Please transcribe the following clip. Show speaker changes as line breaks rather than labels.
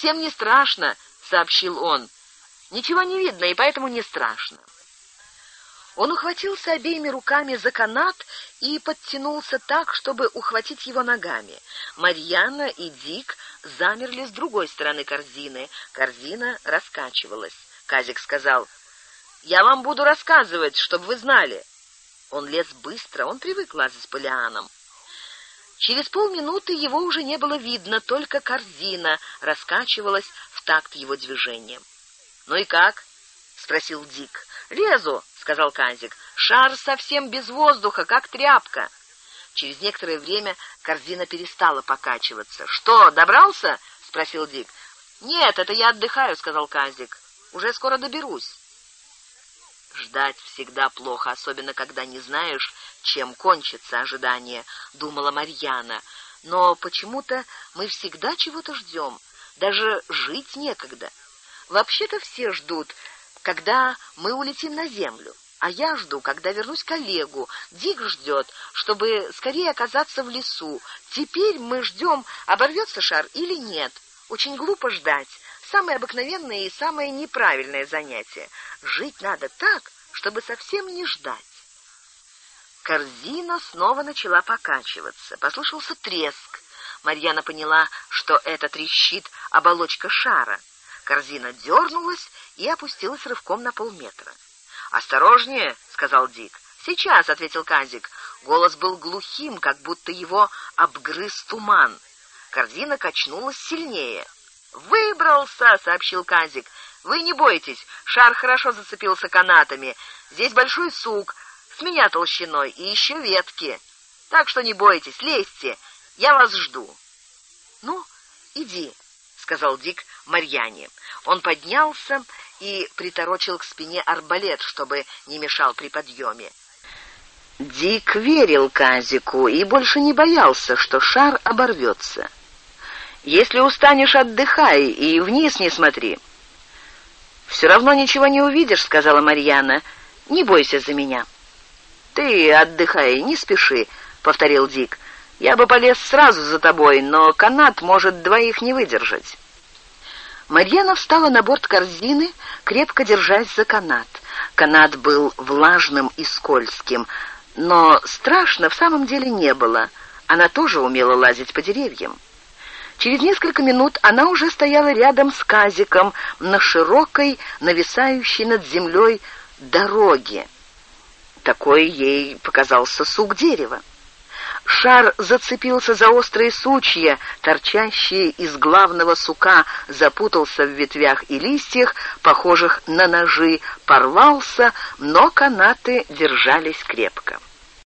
совсем не страшно», — сообщил он. «Ничего не видно, и поэтому не страшно». Он ухватился обеими руками за канат и подтянулся так, чтобы ухватить его ногами. Марьяна и Дик замерли с другой стороны корзины. Корзина раскачивалась. Казик сказал, «Я вам буду рассказывать, чтобы вы знали». Он лез быстро, он привык лазать по лианам. Через полминуты его уже не было видно, только корзина раскачивалась в такт его движением. «Ну и как?» — спросил Дик. «Лезу», — сказал Казик. «Шар совсем без воздуха, как тряпка». Через некоторое время корзина перестала покачиваться. «Что, добрался?» — спросил Дик. «Нет, это я отдыхаю», — сказал Казик. «Уже скоро доберусь». Ждать всегда плохо, особенно когда не знаешь, чем кончится ожидание, думала Марьяна. Но почему-то мы всегда чего-то ждем, даже жить некогда. Вообще-то все ждут, когда мы улетим на землю. А я жду, когда вернусь к Олегу. Дик ждет, чтобы скорее оказаться в лесу. Теперь мы ждем, оборвется шар или нет. Очень глупо ждать. Самое обыкновенное и самое неправильное занятие. Жить надо так, чтобы совсем не ждать. Корзина снова начала покачиваться. Послышался треск. Марьяна поняла, что это трещит оболочка шара. Корзина дернулась и опустилась рывком на полметра. «Осторожнее!» — сказал Дик. «Сейчас!» — ответил Казик. Голос был глухим, как будто его обгрыз туман. Корзина качнулась сильнее. «Выбрался!» — сообщил Казик. «Вы не бойтесь, шар хорошо зацепился канатами. Здесь большой сук, с меня толщиной, и еще ветки. Так что не бойтесь, лезьте, я вас жду». «Ну, иди», — сказал Дик Марьяне. Он поднялся и приторочил к спине арбалет, чтобы не мешал при подъеме. Дик верил Казику и больше не боялся, что шар оборвется. «Если устанешь, отдыхай и вниз не смотри». «Все равно ничего не увидишь», — сказала Марьяна. «Не бойся за меня». «Ты отдыхай, не спеши», — повторил Дик. «Я бы полез сразу за тобой, но канат может двоих не выдержать». Марьяна встала на борт корзины, крепко держась за канат. Канат был влажным и скользким, но страшно в самом деле не было. Она тоже умела лазить по деревьям. Через несколько минут она уже стояла рядом с Казиком на широкой, нависающей над землей дороге. Такой ей показался сук дерева. Шар зацепился за острые сучья, торчащие из главного сука, запутался в ветвях и листьях, похожих на ножи, порвался, но канаты держались крепко.